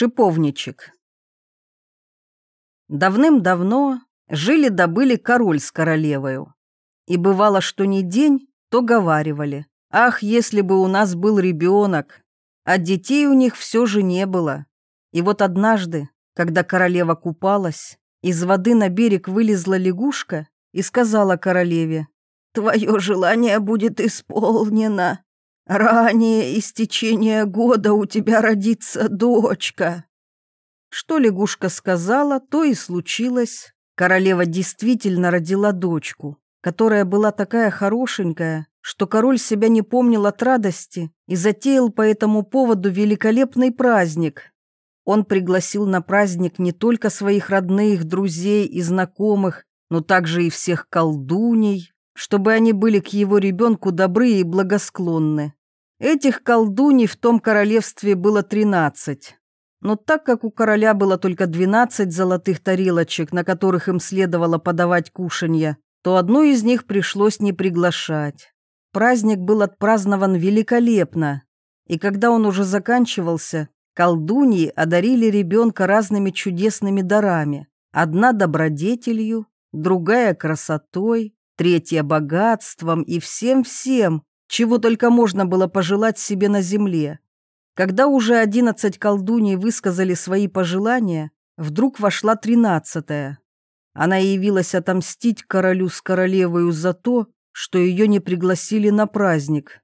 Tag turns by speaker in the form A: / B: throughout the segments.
A: Шиповничек. Давным-давно жили-добыли король с королевою. И бывало, что не день, то говаривали. Ах, если бы у нас был ребенок! А детей у них все же не было. И вот однажды, когда королева купалась, из воды на берег вылезла лягушка и сказала королеве, «Твое желание будет исполнено. Ранее истечения года у тебя родится дочка». Что лягушка сказала, то и случилось. Королева действительно родила дочку, которая была такая хорошенькая, что король себя не помнил от радости и затеял по этому поводу великолепный праздник. Он пригласил на праздник не только своих родных, друзей и знакомых, но также и всех колдуней, чтобы они были к его ребенку добры и благосклонны. Этих колдуней в том королевстве было тринадцать. Но так как у короля было только двенадцать золотых тарелочек, на которых им следовало подавать кушанья, то одну из них пришлось не приглашать. Праздник был отпразднован великолепно, и когда он уже заканчивался, колдуньи одарили ребенка разными чудесными дарами. Одна добродетелью, другая красотой, третья богатством и всем-всем, чего только можно было пожелать себе на земле. Когда уже одиннадцать колдуней высказали свои пожелания, вдруг вошла тринадцатая. Она явилась отомстить королю с королевою за то, что ее не пригласили на праздник.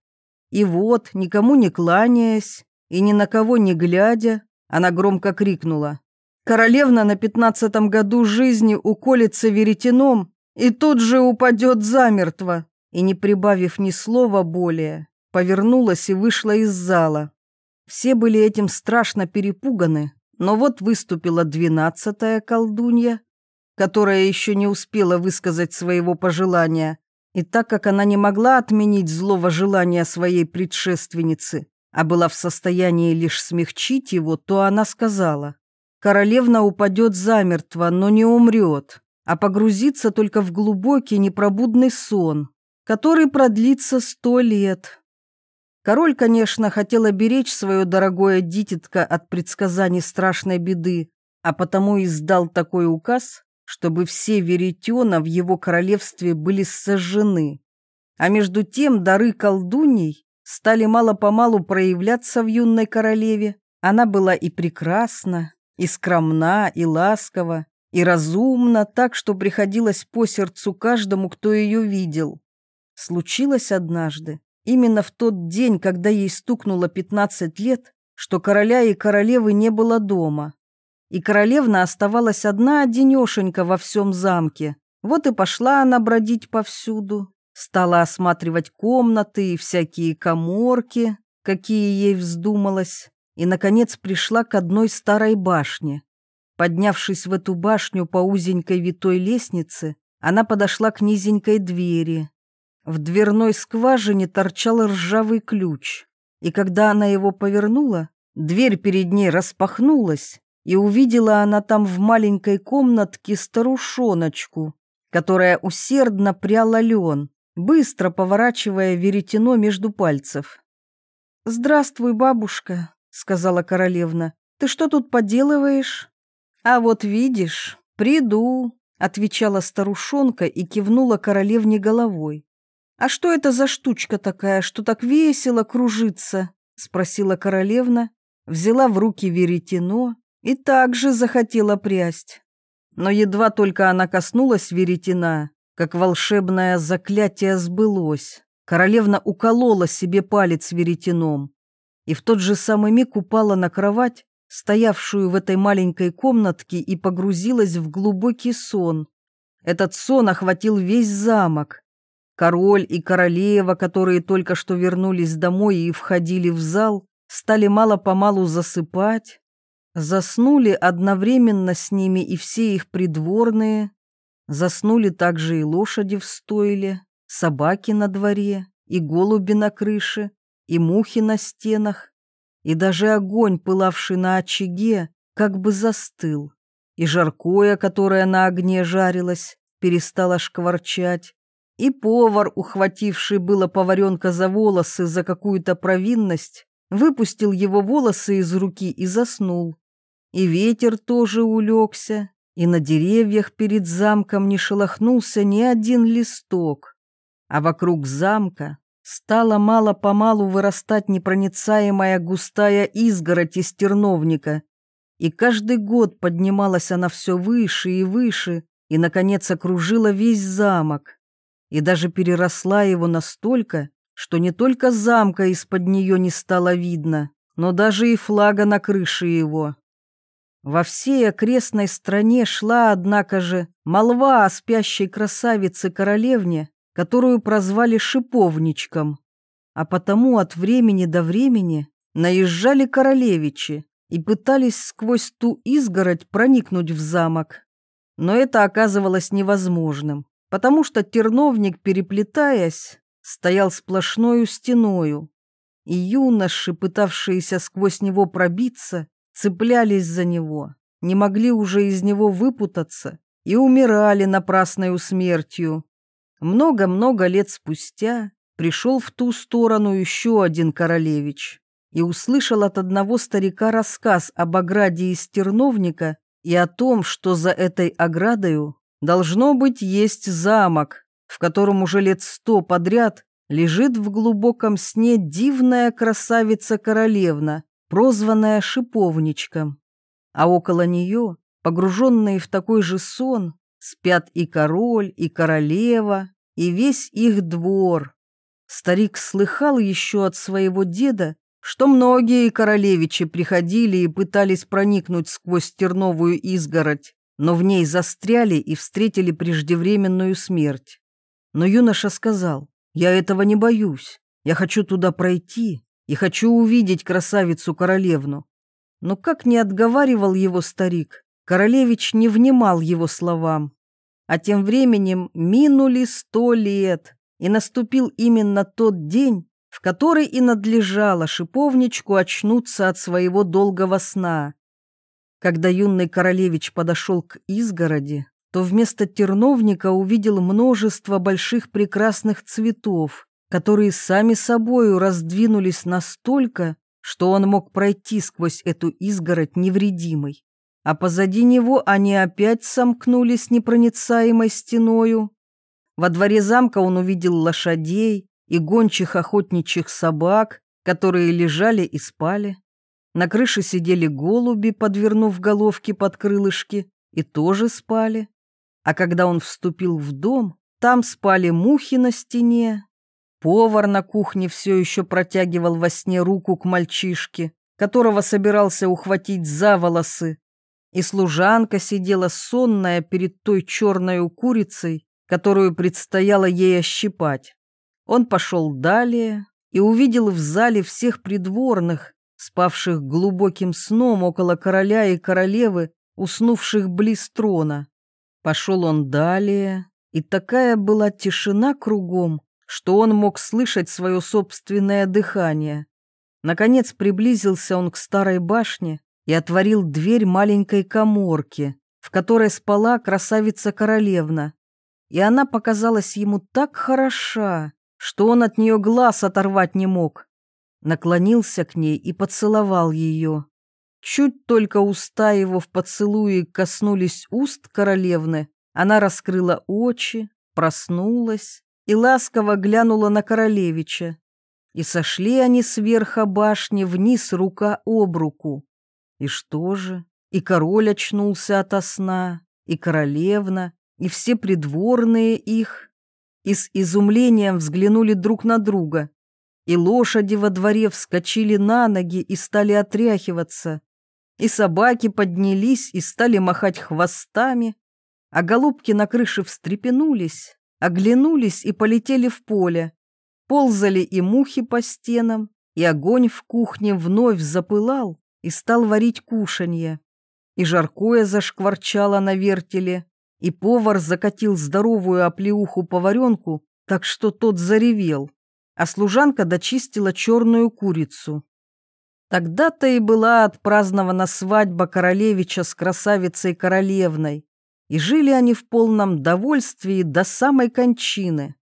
A: И вот, никому не кланяясь и ни на кого не глядя, она громко крикнула. «Королевна на пятнадцатом году жизни уколется веретеном и тут же упадет замертво» и, не прибавив ни слова более, повернулась и вышла из зала. Все были этим страшно перепуганы, но вот выступила двенадцатая колдунья, которая еще не успела высказать своего пожелания, и так как она не могла отменить злого желания своей предшественницы, а была в состоянии лишь смягчить его, то она сказала, «Королевна упадет замертво, но не умрет, а погрузится только в глубокий непробудный сон, который продлится сто лет. Король, конечно, хотел оберечь свое дорогое дитятко от предсказаний страшной беды, а потому издал такой указ, чтобы все веретена в его королевстве были сожжены. А между тем дары колдуней стали мало-помалу проявляться в юной королеве. Она была и прекрасна, и скромна, и ласкова, и разумна, так что приходилось по сердцу каждому, кто ее видел. Случилось однажды, именно в тот день, когда ей стукнуло 15 лет, что короля и королевы не было дома. И королевна оставалась одна одинешенька во всем замке. Вот и пошла она бродить повсюду, стала осматривать комнаты и всякие коморки, какие ей вздумалось, и, наконец, пришла к одной старой башне. Поднявшись в эту башню по узенькой витой лестнице, она подошла к низенькой двери, в дверной скважине торчал ржавый ключ, и когда она его повернула, дверь перед ней распахнулась, и увидела она там в маленькой комнатке старушоночку, которая усердно пряла лен, быстро поворачивая веретено между пальцев. «Здравствуй, бабушка», — сказала королевна. «Ты что тут поделываешь?» «А вот видишь, приду», — отвечала старушонка и кивнула королевне головой. «А что это за штучка такая, что так весело кружится?» — спросила королевна, взяла в руки веретено и также захотела прясть. Но едва только она коснулась веретена, как волшебное заклятие сбылось. Королевна уколола себе палец веретеном и в тот же самый миг упала на кровать, стоявшую в этой маленькой комнатке, и погрузилась в глубокий сон. Этот сон охватил весь замок, Король и королева, которые только что вернулись домой и входили в зал, стали мало-помалу засыпать. Заснули одновременно с ними и все их придворные. Заснули также и лошади в стойле, собаки на дворе, и голуби на крыше, и мухи на стенах, и даже огонь, пылавший на очаге, как бы застыл, и жаркое, которое на огне жарилось, перестало шкварчать, и повар, ухвативший было поваренка за волосы за какую-то провинность, выпустил его волосы из руки и заснул. и ветер тоже улегся, и на деревьях перед замком не шелохнулся ни один листок. А вокруг замка стала мало-помалу вырастать непроницаемая густая изгородь из терновника, и каждый год поднималась она все выше и выше, и, наконец, окружила весь замок, и даже переросла его настолько, что не только замка из-под нее не стало видно, но даже и флага на крыше его. Во всей окрестной стране шла, однако же, молва о спящей красавице-королевне, которую прозвали Шиповничком, а потому от времени до времени наезжали королевичи и пытались сквозь ту изгородь проникнуть в замок. Но это оказывалось невозможным, потому что терновник, переплетаясь, стоял сплошною стеною, и юноши, пытавшиеся сквозь него пробиться, цеплялись за него, не могли уже из него выпутаться и умирали напрасною смертью. Много-много лет спустя пришел в ту сторону еще один королевич и услышал от одного старика рассказ об ограде из терновника и о том, что за этой оградою должно быть есть замок, в котором уже лет сто подряд лежит в глубоком сне дивная красавица-королевна, прозванная Шиповничком. А около нее, погруженные в такой же сон, спят и король, и королева, и весь их двор. Старик слыхал еще от своего деда, что многие королевичи приходили и пытались проникнуть сквозь терновую изгородь, но в ней застряли и встретили преждевременную смерть. Но юноша сказал, «Я этого не боюсь, я хочу туда пройти и хочу увидеть красавицу-королевну». Но как не отговаривал его старик, королевич не внимал его словам. А тем временем минули сто лет, и наступил именно тот день, в который и надлежало шиповничку очнуться от своего долгого сна. Когда юный королевич подошел к изгороди, то вместо терновника увидел множество больших прекрасных цветов, которые сами собою раздвинулись настолько, что он мог пройти сквозь эту изгородь невредимой а позади него они опять сомкнулись непроницаемой стеною. Во дворе замка он увидел лошадей и гончих охотничьих собак, которые лежали и спали. На крыше сидели голуби, подвернув головки под крылышки, и тоже спали. А когда он вступил в дом, там спали мухи на стене. Повар на кухне все еще протягивал во сне руку к мальчишке, которого собирался ухватить за волосы, и служанка сидела сонная перед той черной курицей, которую предстояло ей ощипать. Он пошел далее и увидел в зале всех придворных, спавших глубоким сном около короля и королевы, уснувших близ трона. Пошел он далее, и такая была тишина кругом, что он мог слышать свое собственное дыхание. Наконец приблизился он к старой башне, и отворил дверь маленькой коморки, в которой спала красавица-королевна. И она показалась ему так хороша, что он от нее глаз оторвать не мог. Наклонился к ней и поцеловал ее. Чуть только уста его в поцелуе коснулись уст королевны, она раскрыла очи, проснулась и ласково глянула на королевича. И сошли они сверху башни вниз рука об руку. И что же? И король очнулся ото сна, и королевна, и все придворные их. И с изумлением взглянули друг на друга. И лошади во дворе вскочили на ноги и стали отряхиваться. И собаки поднялись и стали махать хвостами. А голубки на крыше встрепенулись, оглянулись и полетели в поле. Ползали и мухи по стенам, и огонь в кухне вновь запылал, и стал варить кушанье. И жаркое зашкварчало на вертеле, и повар закатил здоровую оплеуху поваренку, так что тот заревел, а служанка дочистила черную курицу. Тогда-то и была отпразднована свадьба королевича с красавицей королевной, и жили они в полном довольстве до самой кончины.